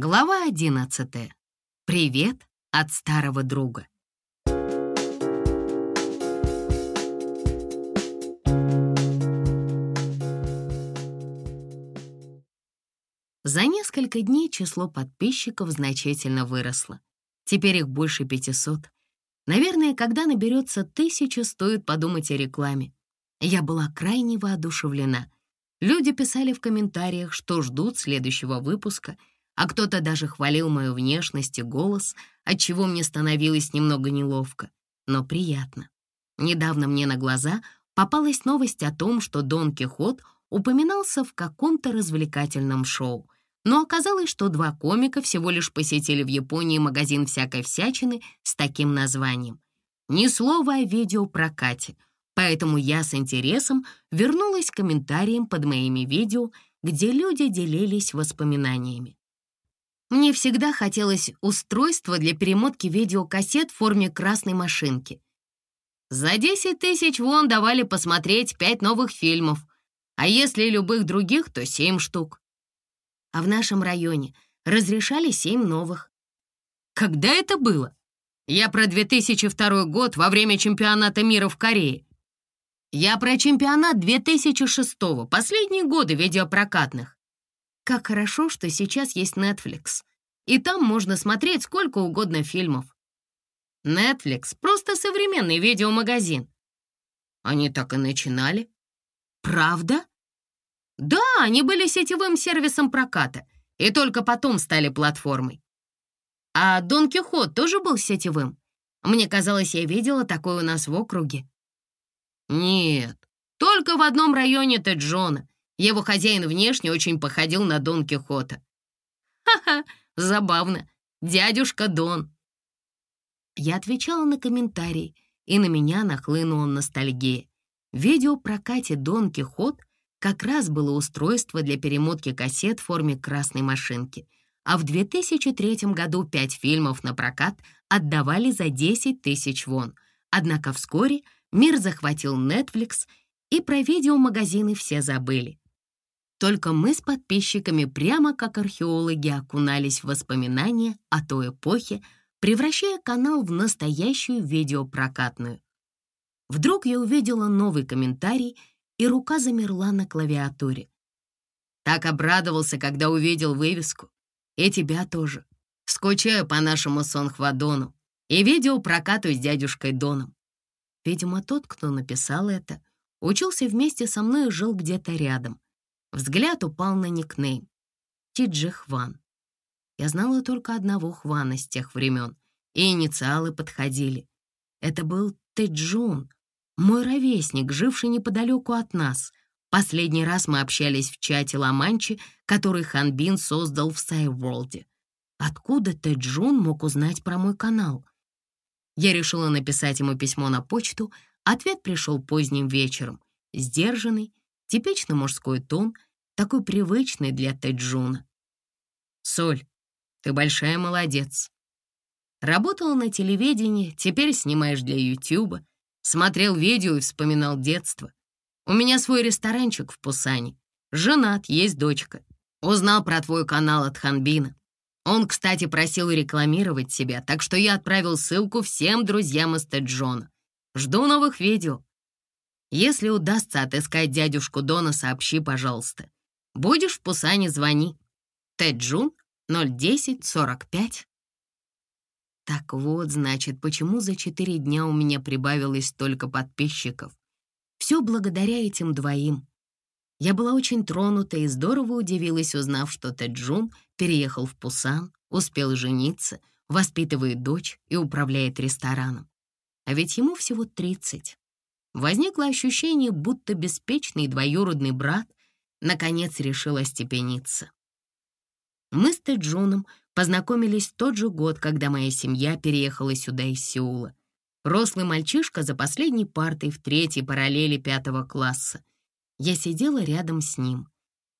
Глава одиннадцатая. Привет от старого друга. За несколько дней число подписчиков значительно выросло. Теперь их больше 500. Наверное, когда наберется тысяча, стоит подумать о рекламе. Я была крайне воодушевлена. Люди писали в комментариях, что ждут следующего выпуска, а кто-то даже хвалил мою внешность и голос, отчего мне становилось немного неловко, но приятно. Недавно мне на глаза попалась новость о том, что Дон Кихот упоминался в каком-то развлекательном шоу — но оказалось, что два комика всего лишь посетили в Японии магазин всякой всячины с таким названием. Ни слова о видеопрокате, поэтому я с интересом вернулась к комментариям под моими видео, где люди делились воспоминаниями. Мне всегда хотелось устройство для перемотки видеокассет в форме красной машинки. За 10 тысяч вон давали посмотреть пять новых фильмов, а если любых других, то семь штук а в нашем районе разрешали семь новых. Когда это было? Я про 2002 год во время чемпионата мира в Корее. Я про чемпионат 2006 последние годы видеопрокатных. Как хорошо, что сейчас есть Netflix. И там можно смотреть сколько угодно фильмов. Netflix — просто современный видеомагазин. Они так и начинали. Правда? Да, они были сетевым сервисом проката и только потом стали платформой. А Дон Кихот тоже был сетевым? Мне казалось, я видела такое у нас в округе. Нет, только в одном районе Теджона. Его хозяин внешне очень походил на Дон Кихота. Ха-ха, забавно. Дядюшка Дон. Я отвечала на комментарии, и на меня нахлынула ностальгия. В видеопрокате Дон Кихот как раз было устройство для перемотки кассет в форме красной машинки, а в 2003 году пять фильмов на прокат отдавали за 10 тысяч вон. Однако вскоре мир захватил Netflix, и про видеомагазины все забыли. Только мы с подписчиками прямо как археологи окунались в воспоминания о той эпохе, превращая канал в настоящую видеопрокатную. Вдруг я увидела новый комментарий — и рука замерла на клавиатуре. Так обрадовался, когда увидел вывеску. И тебя тоже. Скучаю по нашему Сонхвадону и видео прокату с дядюшкой Доном. Видимо, тот, кто написал это, учился вместе со мной и жил где-то рядом. Взгляд упал на никнейм. Тиджи Хван. Я знала только одного Хвана с тех времен, и инициалы подходили. Это был Тэджун, мой ровесник, живший неподалеку от нас. Последний раз мы общались в чате Ламанчи, который Ханбин создал в Сайворлде. Откуда Тэджун мог узнать про мой канал? Я решила написать ему письмо на почту. Ответ пришел поздним вечером. Сдержанный, типично мужской тон, такой привычный для Тэджуна. «Соль, ты большая молодец. Работала на телевидении, теперь снимаешь для Ютуба. Смотрел видео и вспоминал детство. У меня свой ресторанчик в Пусане. Женат, есть дочка. Узнал про твой канал от Ханбина. Он, кстати, просил рекламировать себя, так что я отправил ссылку всем друзьям из Теджона. Жду новых видео. Если удастся отыскать дядюшку Дона, сообщи, пожалуйста. Будешь в Пусане, звони. Теджун 010 45 так вот, значит, почему за четыре дня у меня прибавилось столько подписчиков. Все благодаря этим двоим. Я была очень тронута и здорово удивилась, узнав, что Тэджун переехал в Пусан, успел жениться, воспитывает дочь и управляет рестораном. А ведь ему всего 30. Возникло ощущение, будто беспечный двоюродный брат наконец решил остепениться. Мы с Тэджуном Познакомились в тот же год, когда моя семья переехала сюда из Сеула. Рослый мальчишка за последней партой в третьей параллели пятого класса. Я сидела рядом с ним.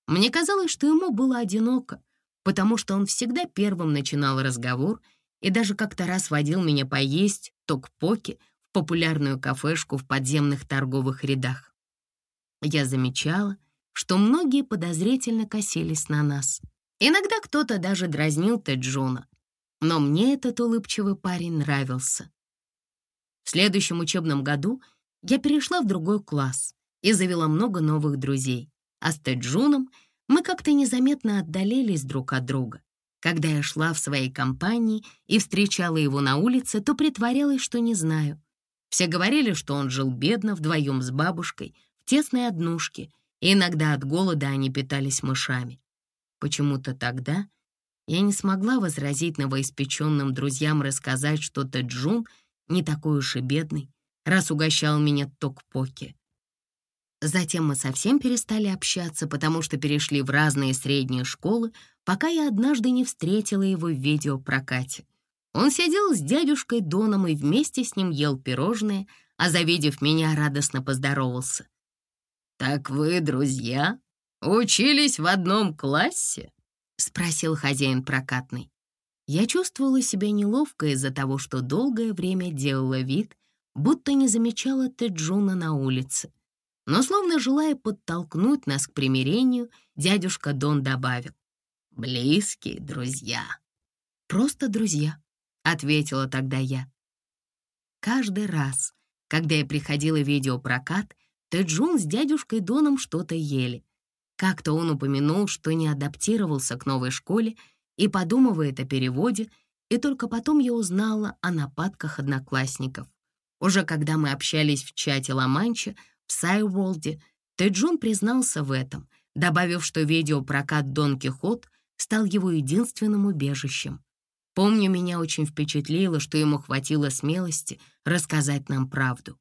Мне казалось, что ему было одиноко, потому что он всегда первым начинал разговор и даже как-то раз водил меня поесть ток-поки популярную кафешку в подземных торговых рядах. Я замечала, что многие подозрительно косились на нас — Иногда кто-то даже дразнил Теджуна, но мне этот улыбчивый парень нравился. В следующем учебном году я перешла в другой класс и завела много новых друзей, а с Теджуном мы как-то незаметно отдалились друг от друга. Когда я шла в своей компании и встречала его на улице, то притворялась, что не знаю. Все говорили, что он жил бедно вдвоем с бабушкой в тесной однушке, и иногда от голода они питались мышами. Почему-то тогда я не смогла возразить новоиспеченным друзьям рассказать, что Тэджун не такой уж и бедный, раз угощал меня токпоки. Затем мы совсем перестали общаться, потому что перешли в разные средние школы, пока я однажды не встретила его в видеопрокате. Он сидел с дядюшкой Доном и вместе с ним ел пирожные, а, завидев меня, радостно поздоровался. «Так вы, друзья, учились в одном классе?» — спросил хозяин прокатный. Я чувствовала себя неловко из-за того, что долгое время делала вид, будто не замечала Теджуна на улице. Но словно желая подтолкнуть нас к примирению, дядюшка Дон добавил. «Близкие друзья». «Просто друзья», — ответила тогда я. Каждый раз, когда я приходила в видеопрокат, Тэджун с дядюшкой Доном что-то ели. Как-то он упомянул, что не адаптировался к новой школе и подумывает о переводе, и только потом я узнала о нападках одноклассников. Уже когда мы общались в чате Ла-Манча, в Сайволде Тэджун признался в этом, добавив, что видеопрокат «Дон Кихот» стал его единственным убежищем. Помню, меня очень впечатлило, что ему хватило смелости рассказать нам правду.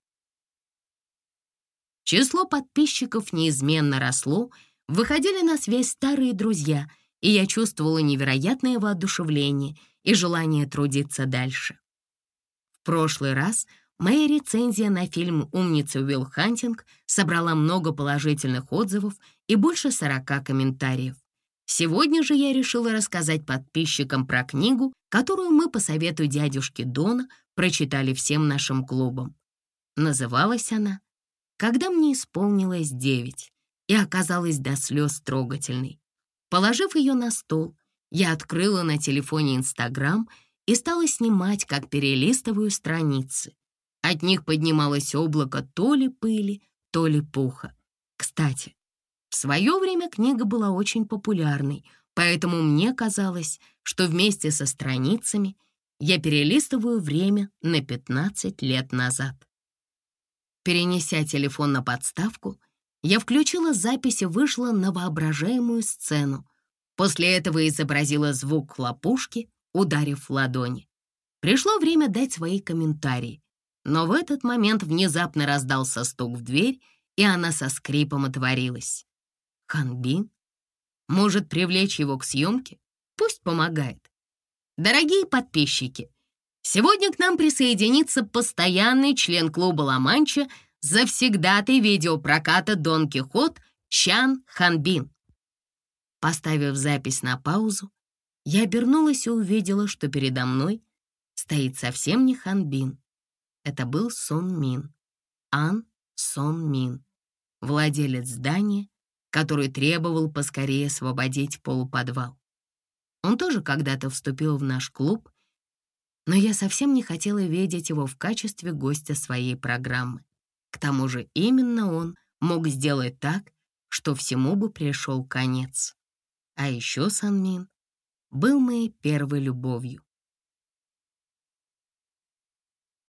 Число подписчиков неизменно росло, выходили на связь старые друзья, и я чувствовала невероятное воодушевление и желание трудиться дальше. В прошлый раз Моя рецензия на фильм «Умница Уилл Хантинг» собрала много положительных отзывов и больше 40 комментариев. Сегодня же я решила рассказать подписчикам про книгу, которую мы по совету дядюшки Дона прочитали всем нашим клубам. Называлась она «Когда мне исполнилось девять» и оказалась до слез трогательной. Положив ее на стол, я открыла на телефоне Инстаграм и стала снимать, как перелистываю страницы. От них поднималось облако то ли пыли, то ли пуха. Кстати, свое время книга была очень популярной, поэтому мне казалось, что вместе со страницами я перелистываю время на 15 лет назад. Перенеся телефон на подставку, я включила запись и вышла на воображаемую сцену. После этого изобразила звук хлопушки, ударив в ладони. Пришло время дать свои комментарии. Но в этот момент внезапно раздался стук в дверь, и она со скрипом отворилась. Ханбин? Может привлечь его к съемке? Пусть помогает. Дорогие подписчики, сегодня к нам присоединится постоянный член клуба «Ла-Манча», завсегдатый видеопроката «Дон Кихот» Чан Ханбин. Поставив запись на паузу, я обернулась и увидела, что передо мной стоит совсем не Ханбин, это был Сон Мин. Ан Сон Мин, владелец здания, который требовал поскорее освободить полуподвал. Он тоже когда-то вступил в наш клуб, но я совсем не хотела видеть его в качестве гостя своей программы. К тому же именно он мог сделать так, что всему бы пришел конец. А еще Сан Мин был моей первой любовью.